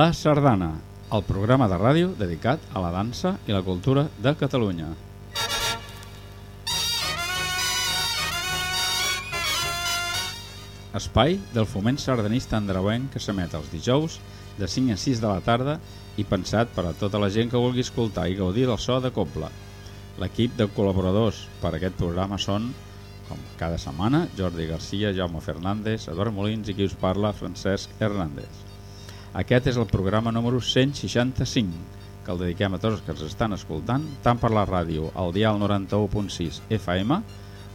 La Sardana, el programa de ràdio dedicat a la dansa i la cultura de Catalunya. Espai del foment sardanista andreuenc que s'emet els dijous de 5 a 6 de la tarda i pensat per a tota la gent que vulgui escoltar i gaudir del so de coble. L'equip de col·laboradors per a aquest programa són, com cada setmana, Jordi Garcia, Jaume Fernández, Eduard Molins i qui us parla, Francesc Hernández. Aquest és el programa número 165, que el dediquem a tots els que ens estan escoltant, tant per la ràdio al dial 91.6 FM,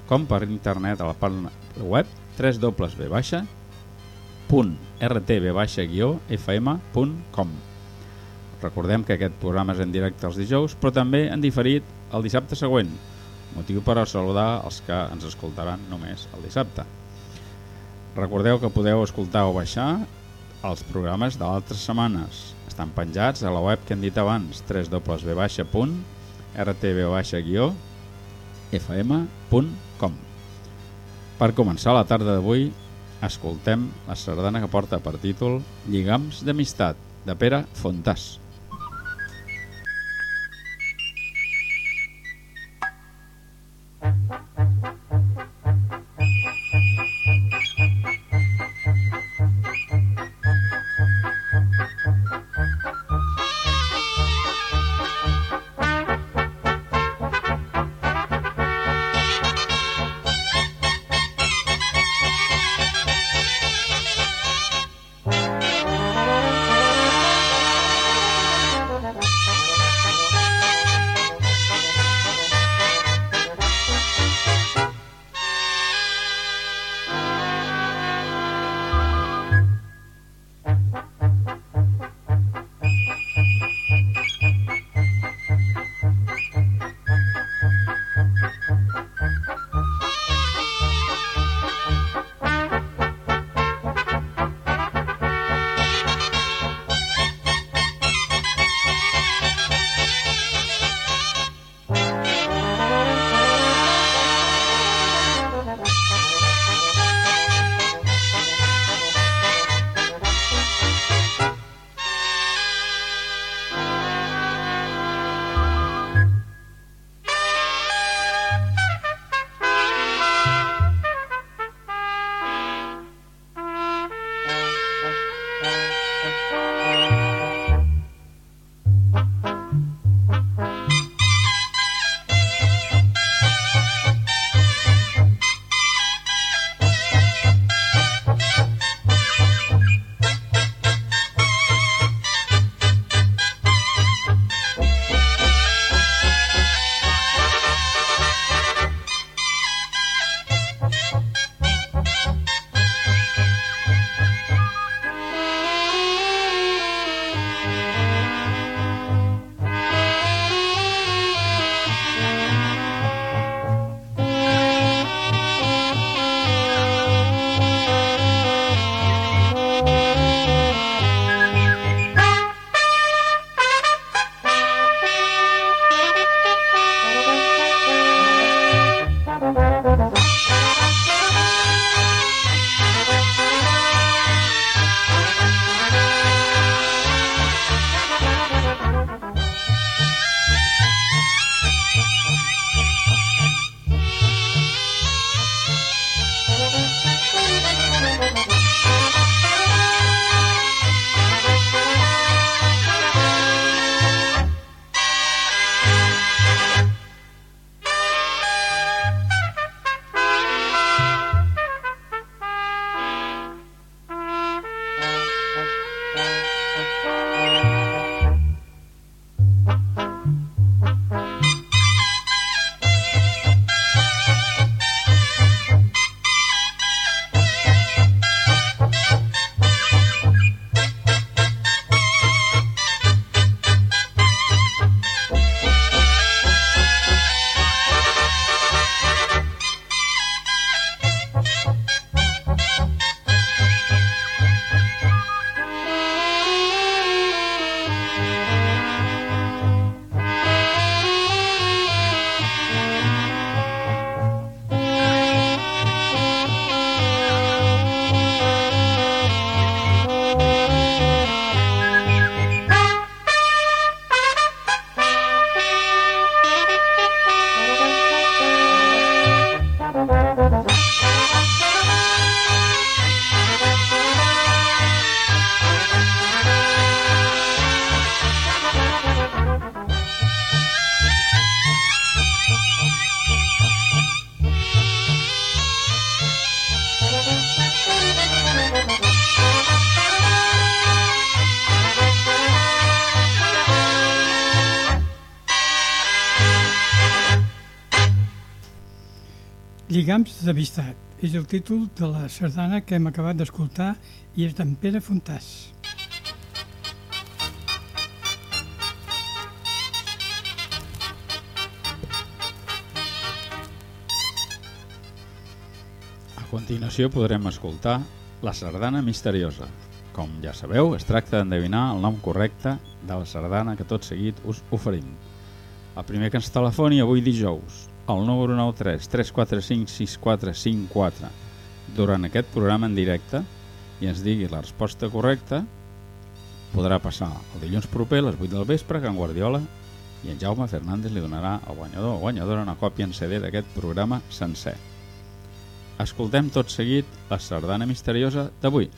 com per internet a la pàgina web www.rtb-fm.com Recordem que aquest programa és en directe els dijous, però també en diferit el dissabte següent, motiu per a saludar els que ens escoltaran només el dissabte. Recordeu que podeu escoltar o baixar els programes d'altres setmanes. Estan penjats a la web que hem dit abans, www.rtb-fm.com Per començar la tarda d'avui, escoltem la sardana que porta per títol Lligams d'amistat, de Pere Fontàs. Lligams d'amistat és el títol de la sardana que hem acabat d'escoltar i és d'en Pere Fontàs. A continuació podrem escoltar la sardana misteriosa. Com ja sabeu, es tracta d'endevinar el nom correcte de la sardana que tot seguit us oferim. El primer que ens telefoni avui dijous, al número 93 345 6454, durant aquest programa en directe, i ens digui la resposta correcta, podrà passar el dilluns proper a les 8 del vespre que en Guardiola i en Jaume Fernández li donarà al guanyador o guanyadora una còpia en CD d'aquest programa sencer. Escoltem tot seguit la sardana misteriosa d'avui.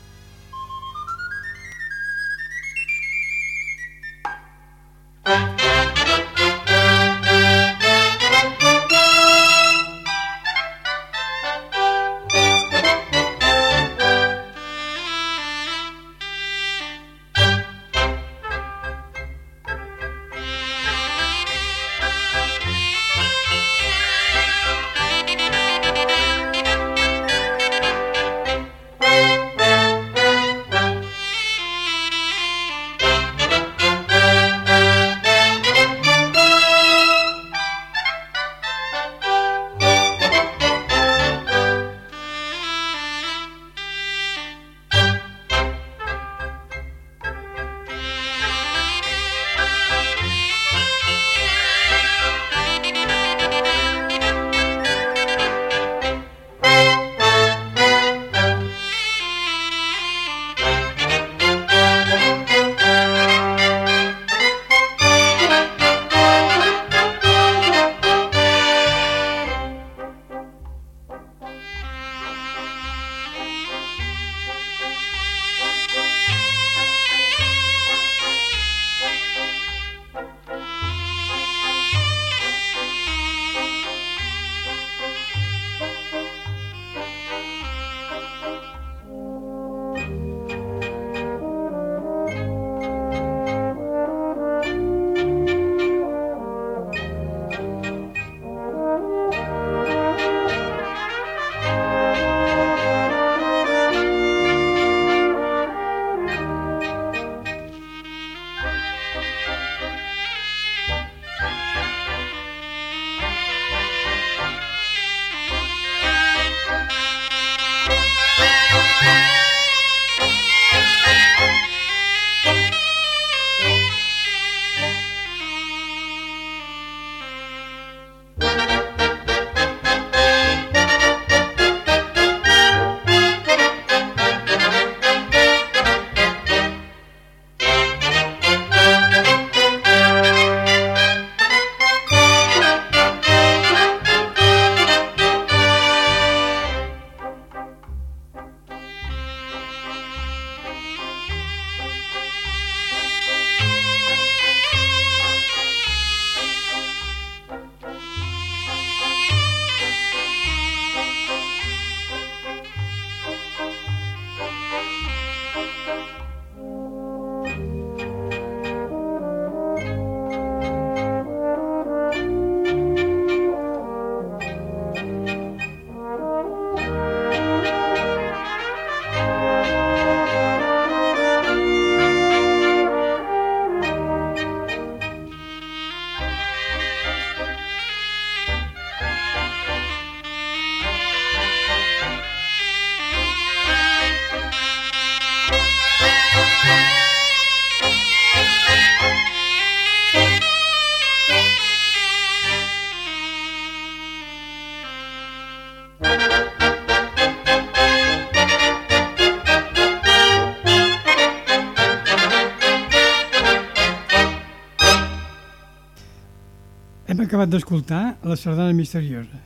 Acabat d'escoltar la sardana misteriosa.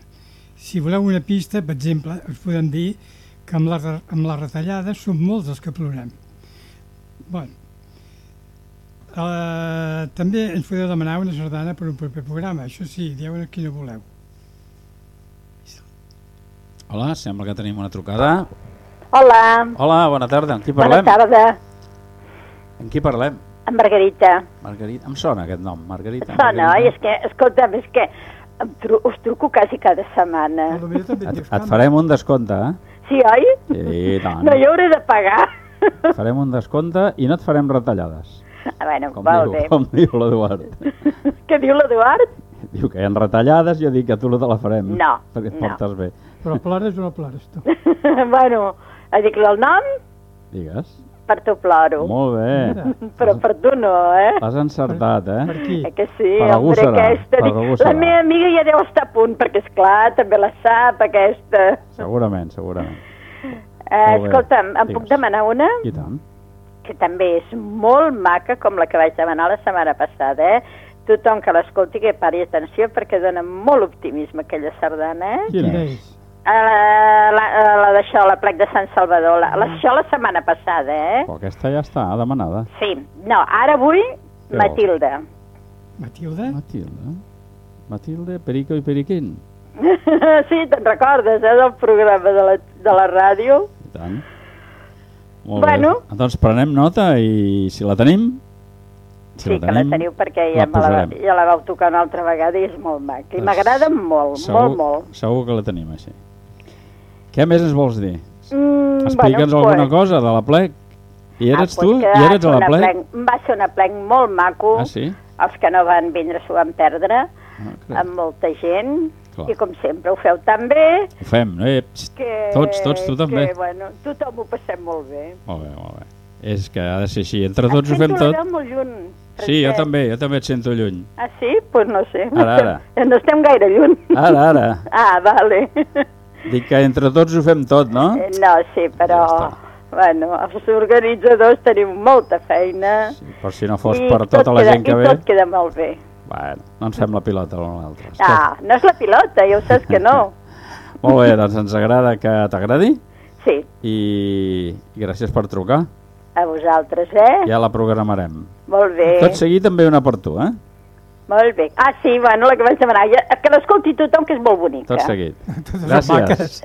Si voleu una pista, per exemple, us podem dir que amb la, amb la retallada som molts els que plorem. Bueno, uh, també ens podeu demanar una sardana per un proper programa. Això sí, dieu quina voleu. Hola, sembla que tenim una trucada. Hola, Hola, bona tarda. Amb qui bona parlem? tarda. Amb qui parlem? En Margarita. Margarita. Em sona aquest nom, Margarita. Sona, oi? Margarita. És que, escolta'm, és que em tru us truco quasi cada setmana. Et Et, et farem un descompte, eh? Sí, oi? Sí, tant. No hi hauré de pagar. Farem un descompte i no et farem retallades. Ah, bueno, Com molt diu, bé. com diu l'Eduard. Què diu l'Eduard? Diu que hi ha retallades, jo dic que tu no te la farem. No, Perquè et no. portes bé. Però plores o no plores, tu? bueno, dic-li el nom, Digues. Per tu ploro. Molt bé. Però per tu no, eh? L'has encertat, Per eh? qui? Eh que sí, Per algú serà, aquesta. per dic, algú la serà. meva amiga ja deu estar a punt, perquè, és clar també la sap, aquesta. Segurament, segurament. Eh, escolta'm, em puc Digues. demanar una? I tant. Que també és molt maca, com la que vaig demanar la setmana passada, eh? Tothom que l'escolti que pari atenció perquè dona molt optimisme aquella sardana, eh? Quina és? És? Uh, la, uh, la d'això, la plec de Sant Salvador. La, la, això la setmana passada, eh? Però aquesta ja està demanada. Sí. No, ara vull Què Matilda. Matilda? Matilde. Matilde, Perico i Periquín. sí, te'n recordes, eh, del programa de la, de la ràdio? I tant. Molt Bueno. bé. Doncs prenem nota i si la tenim... Si sí, que la teniu perquè ja, la me la, ja la vau tocar una altra vegada i és molt maca. I Doncs m'agrada molt, segur, molt, molt. Segur que la tenim així. Què més ens vols dir? Mm, Explica'ns alguna cosa de la plec. I eres ah, tu? pues I eres a la plec? plec? Va ser una plec molt maco. Ah, sí? Els que no van vindre s'ho van perdre, Ah, crec. amb molta gent. Clar. I com sempre ho feu tan bé Ho fem, no? Eh, que... Tots, tots, tu també. Que, bueno, tothom ho passem molt bé. Molt bé, molt bé. És que ha de ser així. Entre tots ho fem tot. molt lluny. Sí, jo també, jo també et sento lluny. Ah, sí? Doncs pues no sé. Ara, ara. No estem gaire lluny. Ara, ara. Ah, vale. Dic que entre tots ho fem tot, no? Eh, No, sí, però... Ja bueno, els organitzadors tenim molta feina. Sí, per si no fos i per tot tota la queda, gent que I ve. tot queda molt bé. Bueno, no ens fem la pilota l'un a l'altre. Ah, no és la pilota, ja ho saps que no. Molt bé, doncs ens agrada que t'agradi Sí, i, i gràcies per trucar. a vosaltres, eh? Ja la programarem. Molt bé. Tot seguit també una per tu, eh? Molt bé. Ah, sí, bueno, la que vaig demanar. Ja, que l'escolti tothom, que és molt bonica. Tot seguit. Totes Gràcies.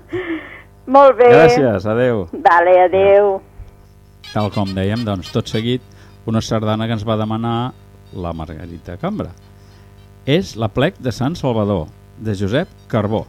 molt bé. Gràcies, adeu. Vale, adeu. Tal com dèiem, doncs tot seguit una sardana que ens va demanar la Margarita Cambra. És la plec de Sant Salvador, de Josep Carbó.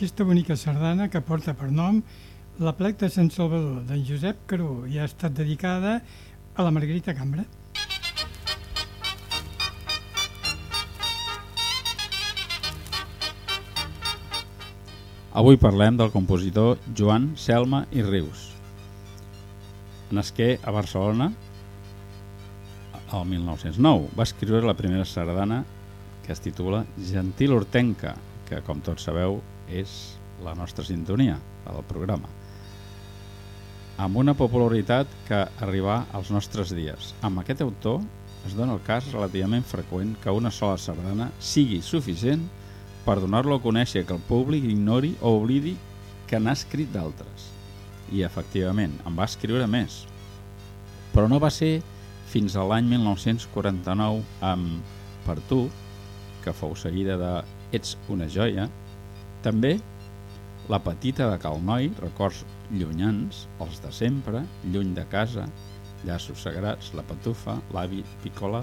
Aquesta bonica sardana que porta per nom la plec de Sant Salvador d'en Josep Caró i ha estat dedicada a la Margarita Cambra. Avui parlem del compositor Joan Selma i Rius. Nasqué a Barcelona el 1909. Va escriure la primera sardana que es titula Gentil Hortenca, que com tots sabeu és la nostra sintonia, del programa. Amb una popularitat que arriba als nostres dies. Amb aquest autor es dona el cas relativament freqüent que una sola sardana sigui suficient per donar-lo a conèixer que el públic ignori o oblidi que n'ha escrit d'altres. I, efectivament, en va escriure més. Però no va ser fins a l'any 1949 amb Per tu, que fou seguida de Ets una joia, també La petita de Cal Noi, records llunyans, els de sempre, lluny de casa, llaços sagrats, la patufa, l'avi picola,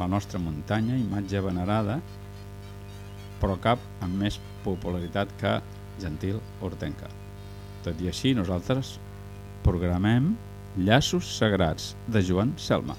la nostra muntanya, imatge venerada, però cap amb més popularitat que Gentil Hortenca. Tot i així, nosaltres programem Llaços Sagrats, de Joan Selma.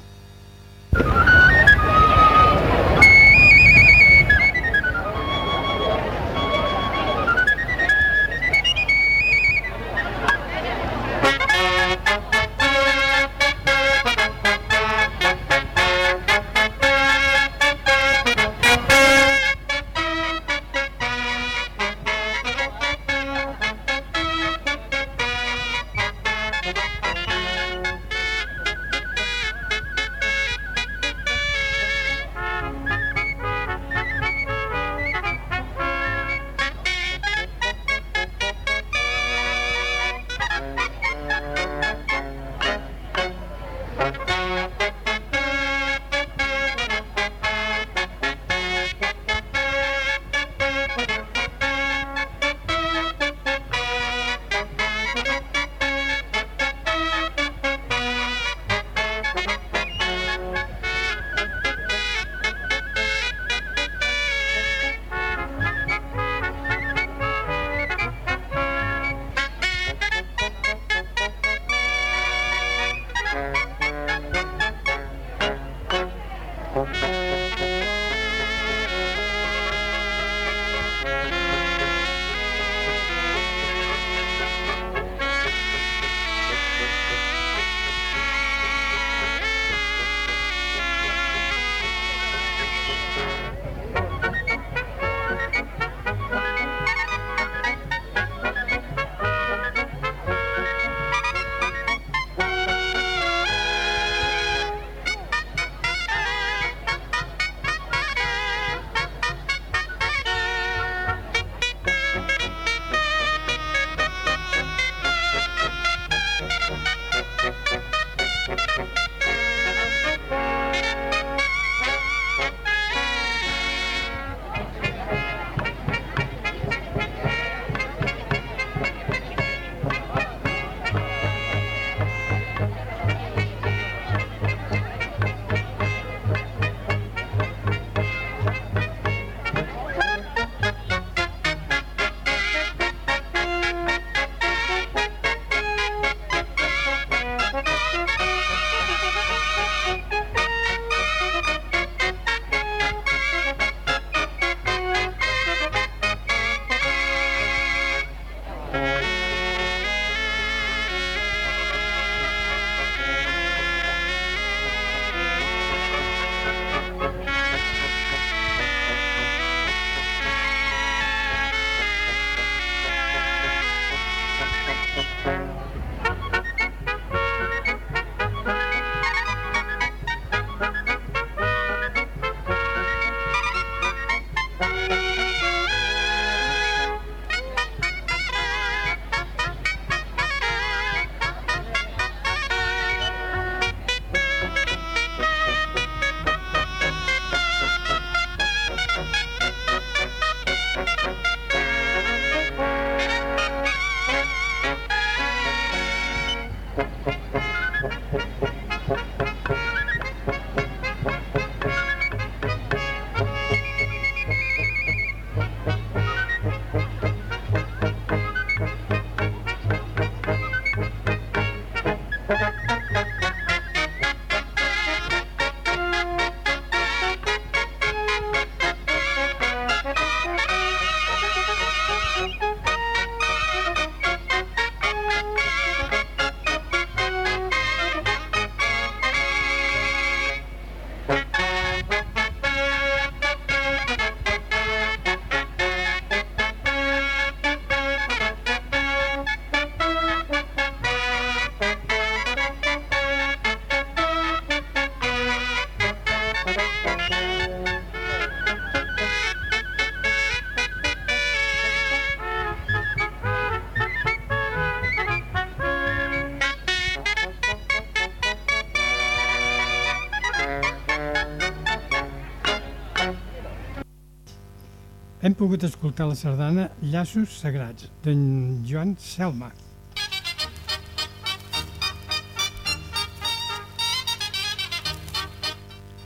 Pogut escoltar la sardana Llaços Sagrats, d'en Joan Selma.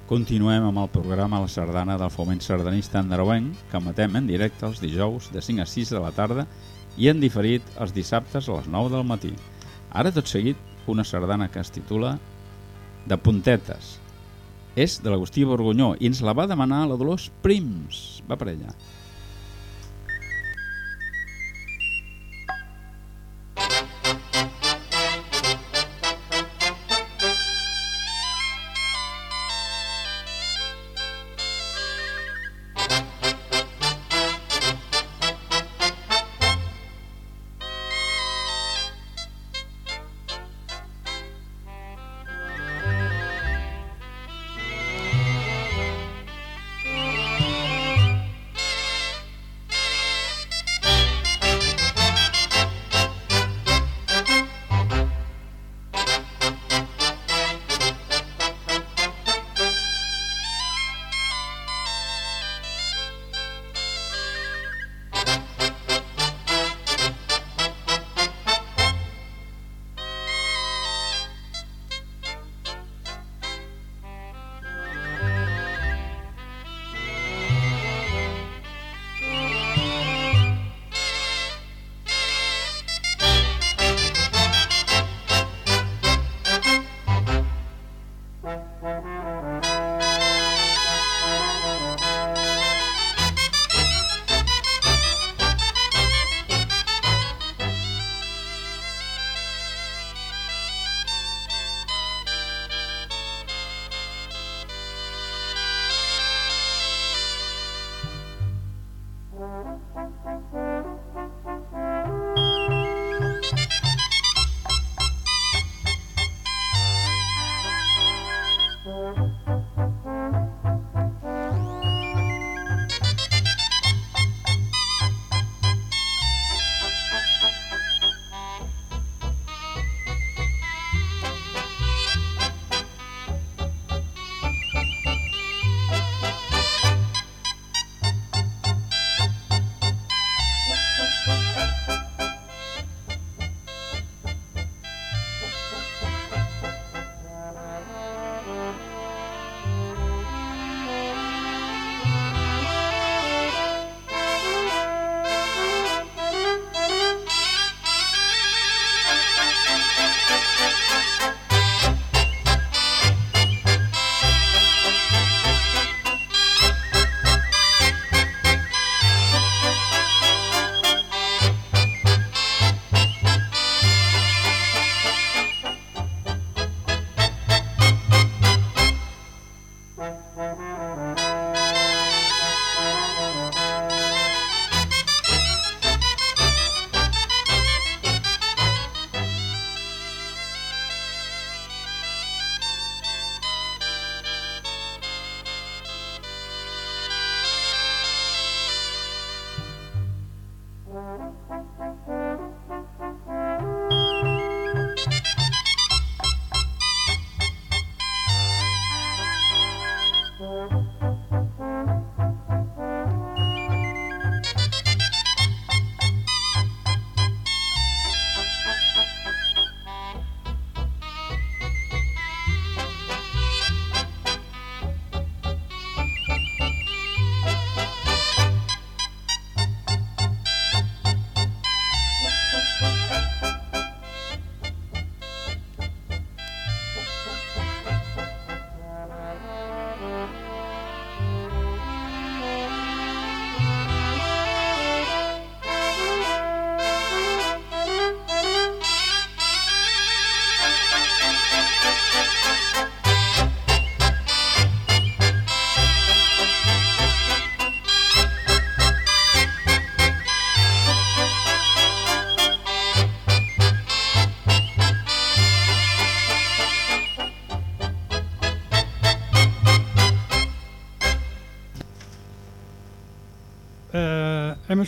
Continuem amb el programa La Sardana del Foment Sardanista Andreuenc, que emetem en directe els dijous de 5 a 6 de la tarda i en diferit els dissabtes a les 9 del matí. Ara tot seguit una sardana que es titula De puntetes. És de l'Agustí Borgunyó i ens la va demanar la Dolors Prims. Va per ella.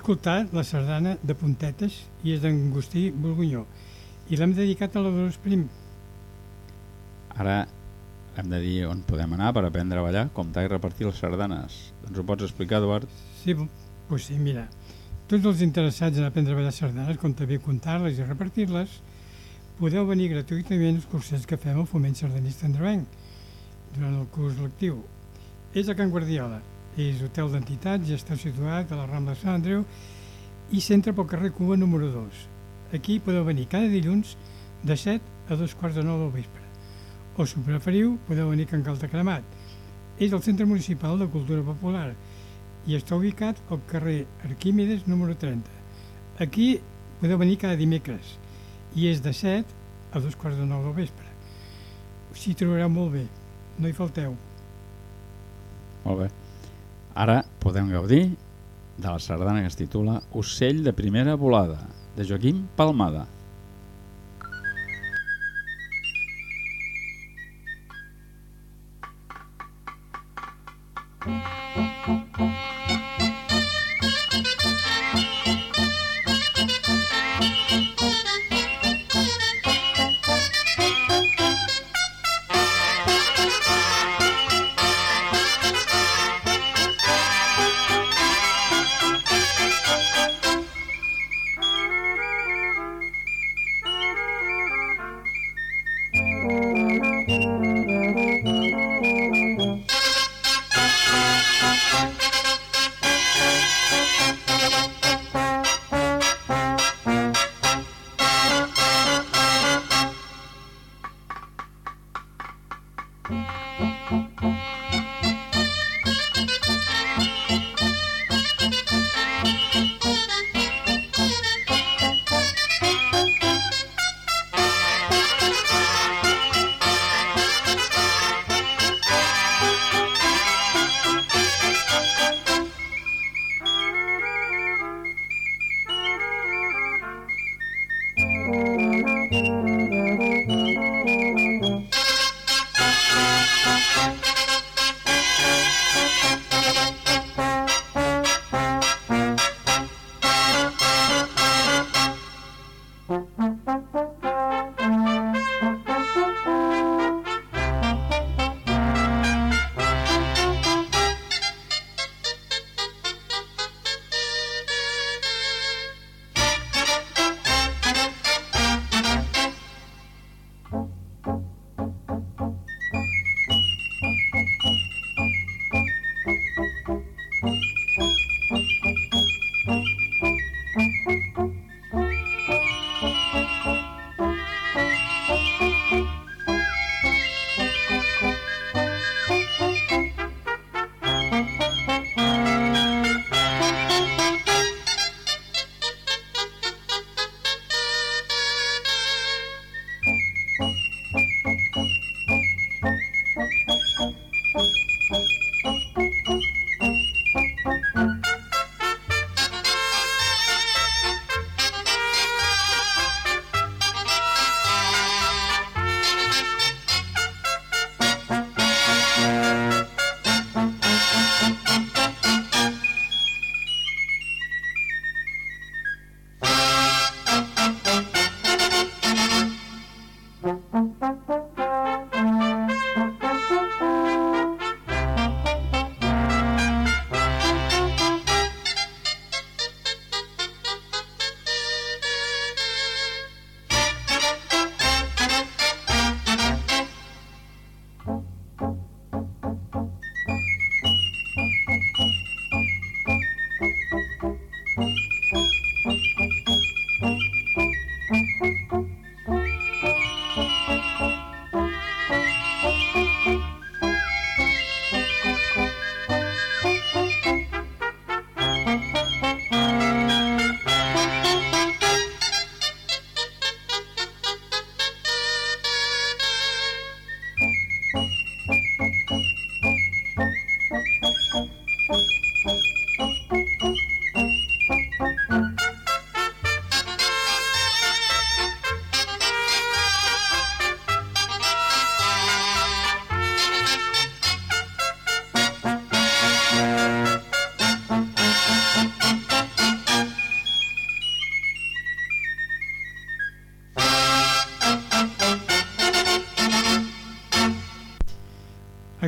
Escoltat la sardana de Puntetes i és d'en Agustí Borgunyó i l'hem dedicat a la Dolors Prim. Ara hem de dir on podem anar per aprendre a ballar, comptar i repartir les sardanes. Ens ho pots explicar, Eduard? Sí, Pues sí, mira, tots els interessats en aprendre a ballar sardanes, com també comptar-les i repartir-les, podeu venir gratuïtament als cursets que fem al Foment Sardanista Andrevenc durant el curs lectiu. És a Can Guardiola, és hotel d'entitats i està situat a la Rambla Sant Andreu i centre pel carrer Cuba número 2. Aquí podeu venir cada dilluns de 7 a dos quarts de 9 del vespre. O, si preferiu, podeu venir a Can Calta Cremat. És el Centre Municipal de Cultura Popular i està ubicat al carrer Arquímedes número 30. Aquí podeu venir cada dimecres i és de 7 a dos quarts de 9 del vespre. S'hi trobareu molt bé, no hi falteu. Molt bé. Ara podem gaudir de la sardana que es titula Ocell de primera volada, de Joaquim Palmada.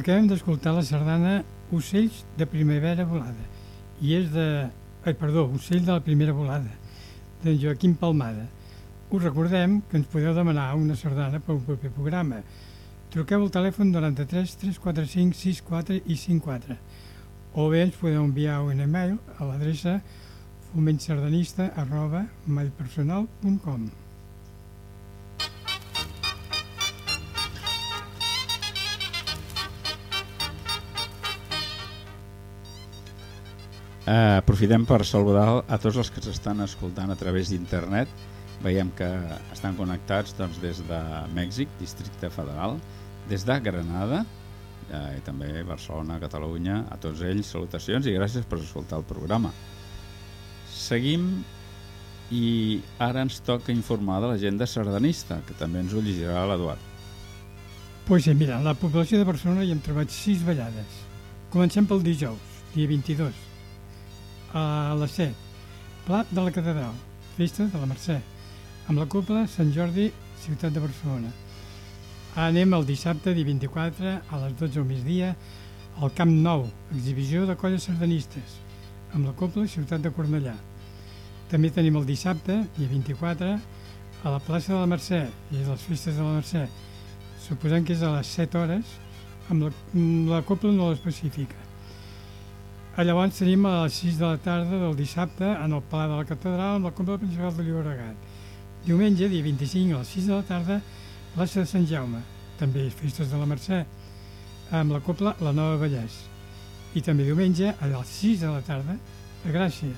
Acabem d'escoltar la sardana Ocells de primavera volada i és de ai, perdó, Ocell de la primera volada, d'en Joaquim Palmada. Us recordem que ens podeu demanar una sardana per un proper programa. Truqueu al telèfon 93 345 64 i 54 o bé ens podeu enviar un email a l'adreça fomentsardanista arroba mailpersonal.com Eh, aprofitem per saludar a tots els que s'estan escoltant a través d'internet. Veiem que estan connectats doncs, des de Mèxic, Districte Federal, des de Granada, eh, i també Barcelona, Catalunya, a tots ells salutacions i gràcies per escoltar el programa. Seguim i ara ens toca informar de l'agenda sardanista, que també ens ho llegirà l'Eduard. Pues sí, mira, la població de Barcelona hi hem trobat sis ballades. Comencem pel dijous, dia 22, a les 7, Plat de la Catedral, Festa de la Mercè, amb la Cúpula Sant Jordi, Ciutat de Barcelona. Anem el dissabte, dia 24, a les 12 del migdia, al Camp Nou, exhibició de colles sardanistes, amb la Cúpula Ciutat de Cornellà. També tenim el dissabte, dia 24, a la plaça de la Mercè, i les festes de la Mercè. Suposem que és a les 7 hores, amb la, la Cúpula no l'especifica. A llavors tenim a les 6 de la tarda del dissabte en el Pla de la Catedral amb la Cúpula Principal de Llobregat. Diumenge, dia 25, a les 6 de la tarda, plaça de Sant Jaume, també festes de la Mercè, amb la Cúpula La Nova Vallès. I també diumenge, a les 6 de la tarda, a Gràcia.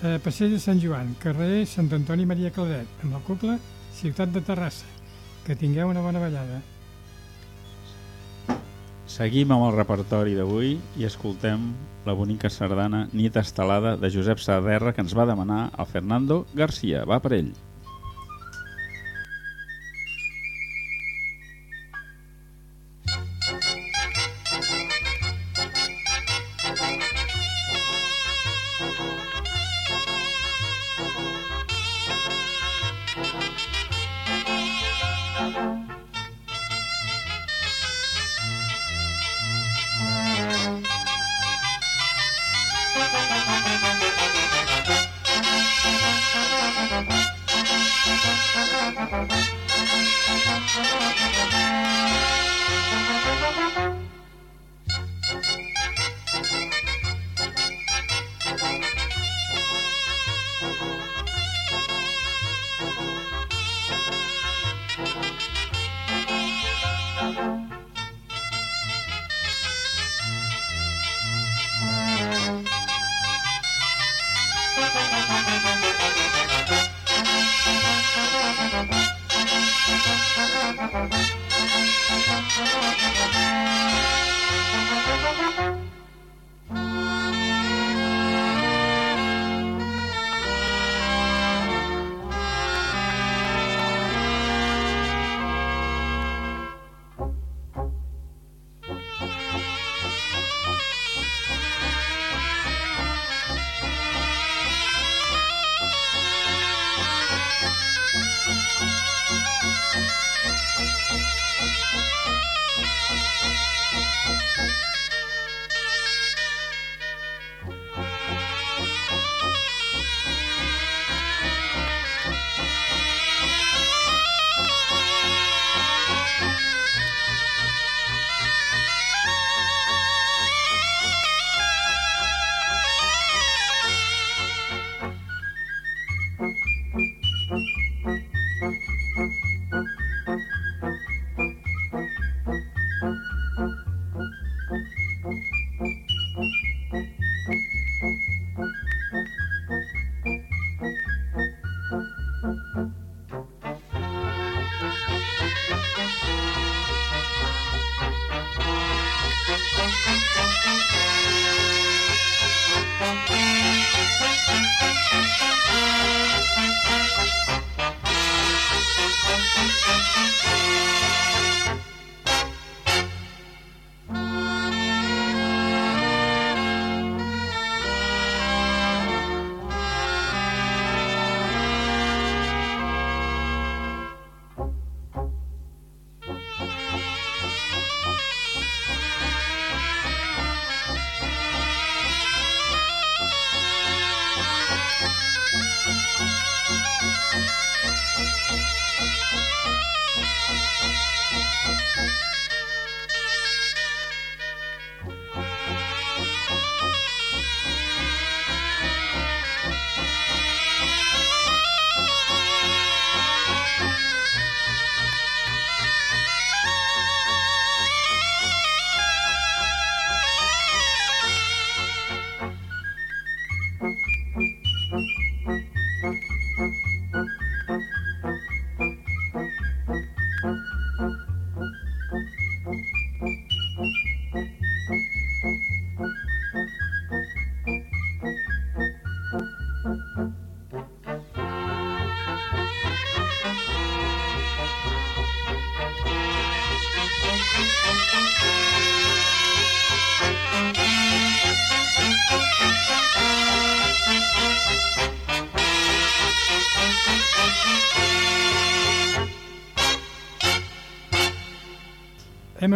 Eh, Passeig de Sant Joan, carrer Sant Antoni Maria Claret, amb la Cúpula Ciutat de Terrassa. Que tingueu una bona ballada. Seguim amb el repertori d'avui i escoltem la bonica sardana Nit Estelada de Josep Saderra que ens va demanar el Fernando Garcia. Va per ell.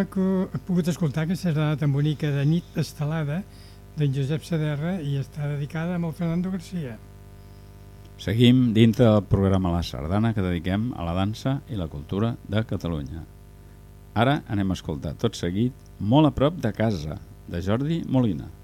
Hem pogut escoltar aquesta sardana tan bonica de nit estelada d'en Josep Saderra i està dedicada a Fernando Garcia. Seguim dintre del programa La Sardana que dediquem a la dansa i la cultura de Catalunya. Ara anem a escoltar tot seguit Molt a prop de casa, de Jordi Molina.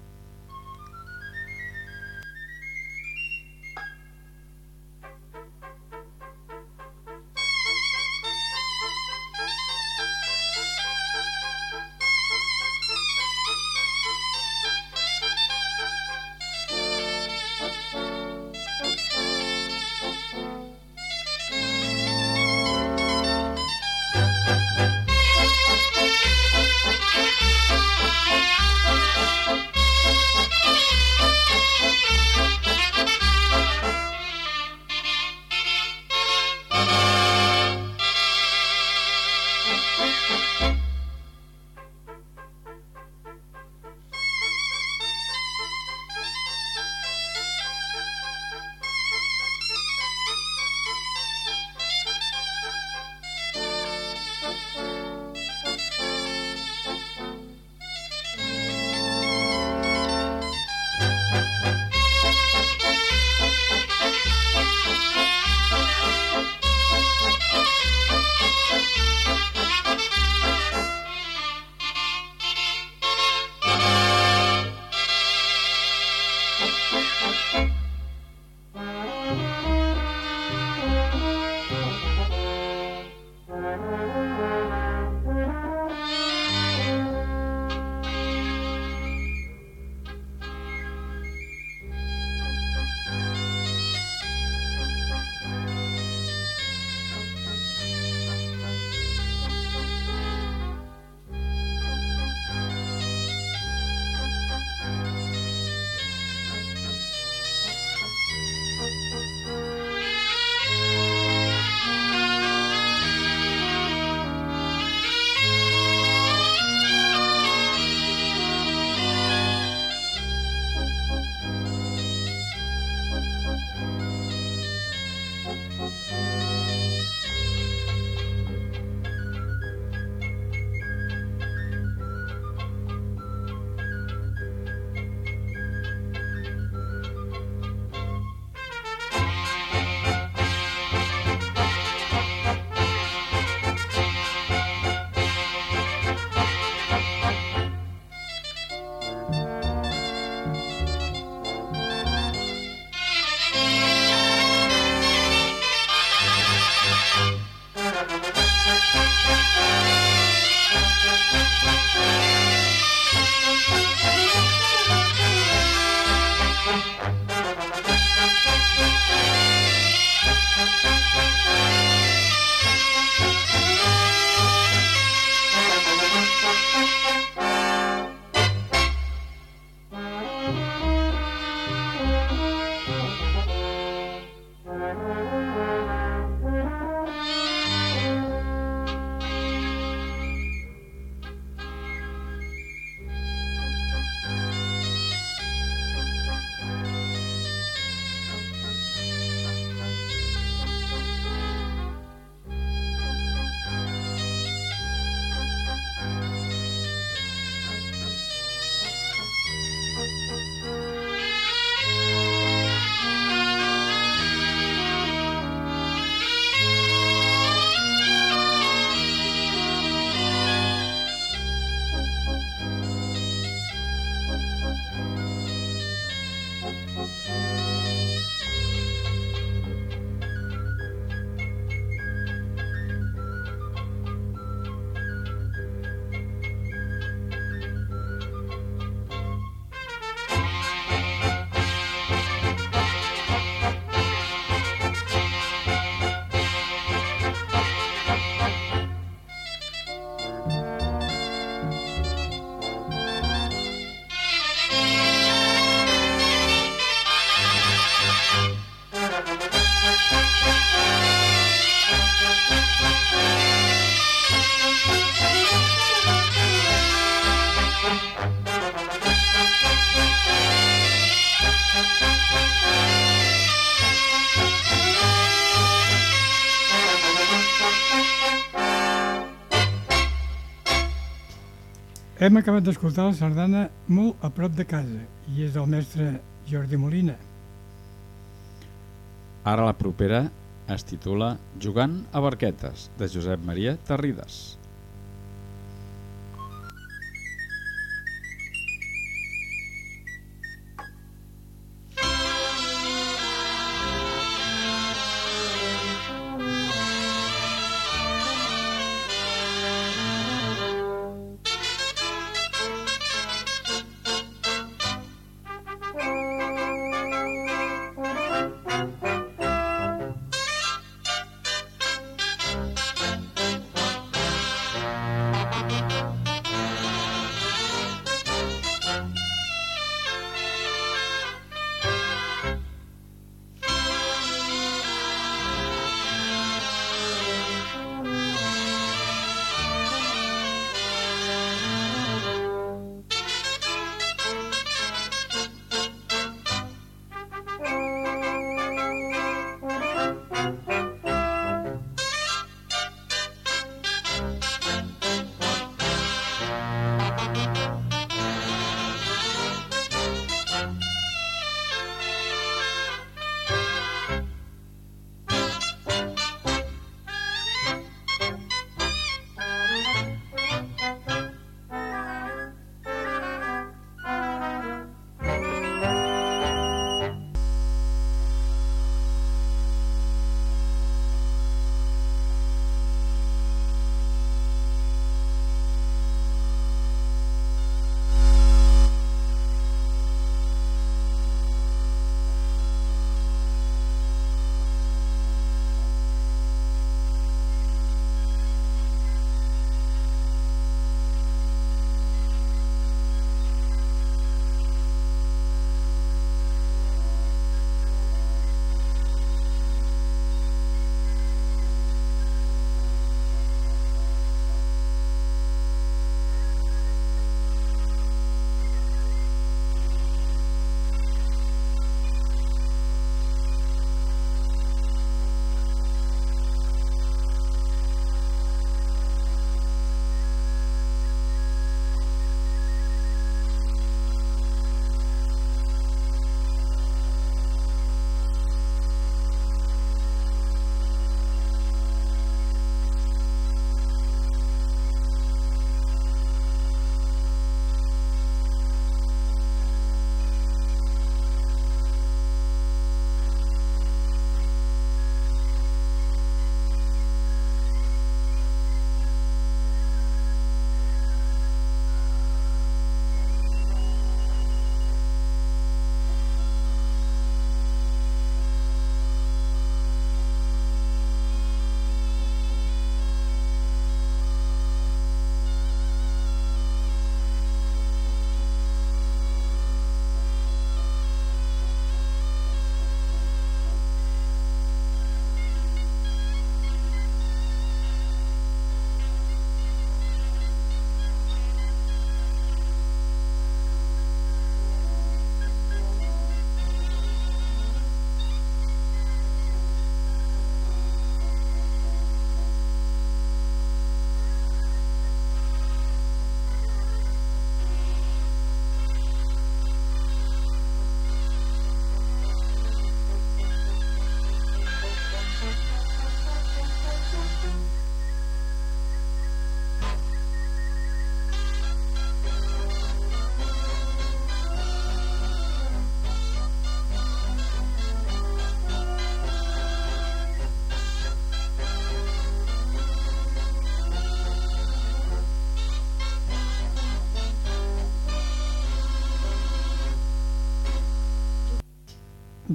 Hem acabat d'escoltar la sardana molt a prop de casa i és del mestre Jordi Molina. Ara la propera es titula Jugant a barquetes, de Josep Maria Terrides.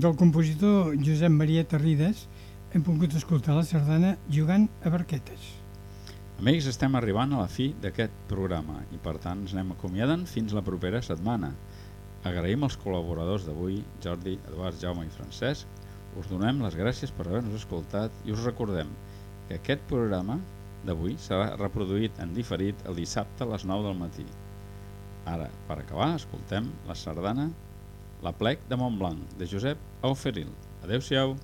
Del compositor Josep Maria Terrides hem pogut escoltar la sardana Jugant a barquetes. Amics, estem arribant a la fi d'aquest programa i per tant ens anem acomiadant fins la propera setmana. Agraïm als col·laboradors d'avui, Jordi, Eduard, Jaume i Francesc. Us donem les gràcies per haver-nos escoltat i us recordem que aquest programa d'avui serà reproduït en diferit el dissabte a les 9 del matí. Ara, per acabar, escoltem la sardana La plec de Montblanc, de Josep Auferil. Adéu-siau.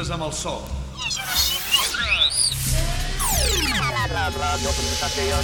Optimistes amb el so. Les hores ràdio, que jo